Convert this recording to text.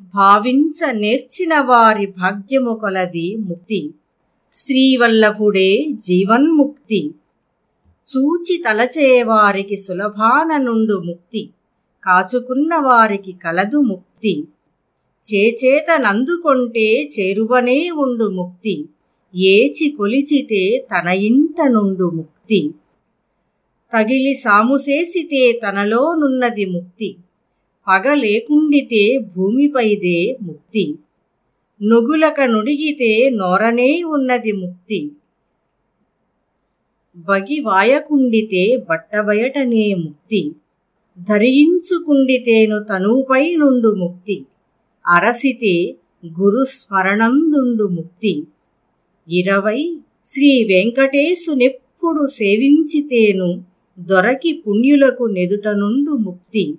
భావించ నేర్చిన వారి భాగ్యము కొలది ముక్తి. శ్రీవల్లభుడే జీవన్ముక్తి. చూచి తలచేవారికి సులభాన నుండు ముక్తి. కాచుకున్న వారికి కలదు ముక్తి. చేచేత నందుకొంటే చేరువనే ఉండు ముక్తి. ఏచి కొలిచితే తన ఇంట నుండు ముక్తి. తగిలి సాముసేసితే తనలోనున్నది ముక్తి. పగ లేకుండితే భూమిపైదే ముక్తి. నుగులక నుడిగితే నోరనే ఉన్నది ముక్తి. బగి వాయకుండితే బట్టబయటనే ముక్తి. ధరించుకుండితేను తనుపై నుండు ముక్తి. అరసితే గురుస్మరణందుండు ముక్తి. ఇరవై శ్రీ వెంకటేశునెప్పుడు సేవించితేను దొరకి పుణ్యులకు నెదుట నుండు ముక్తి.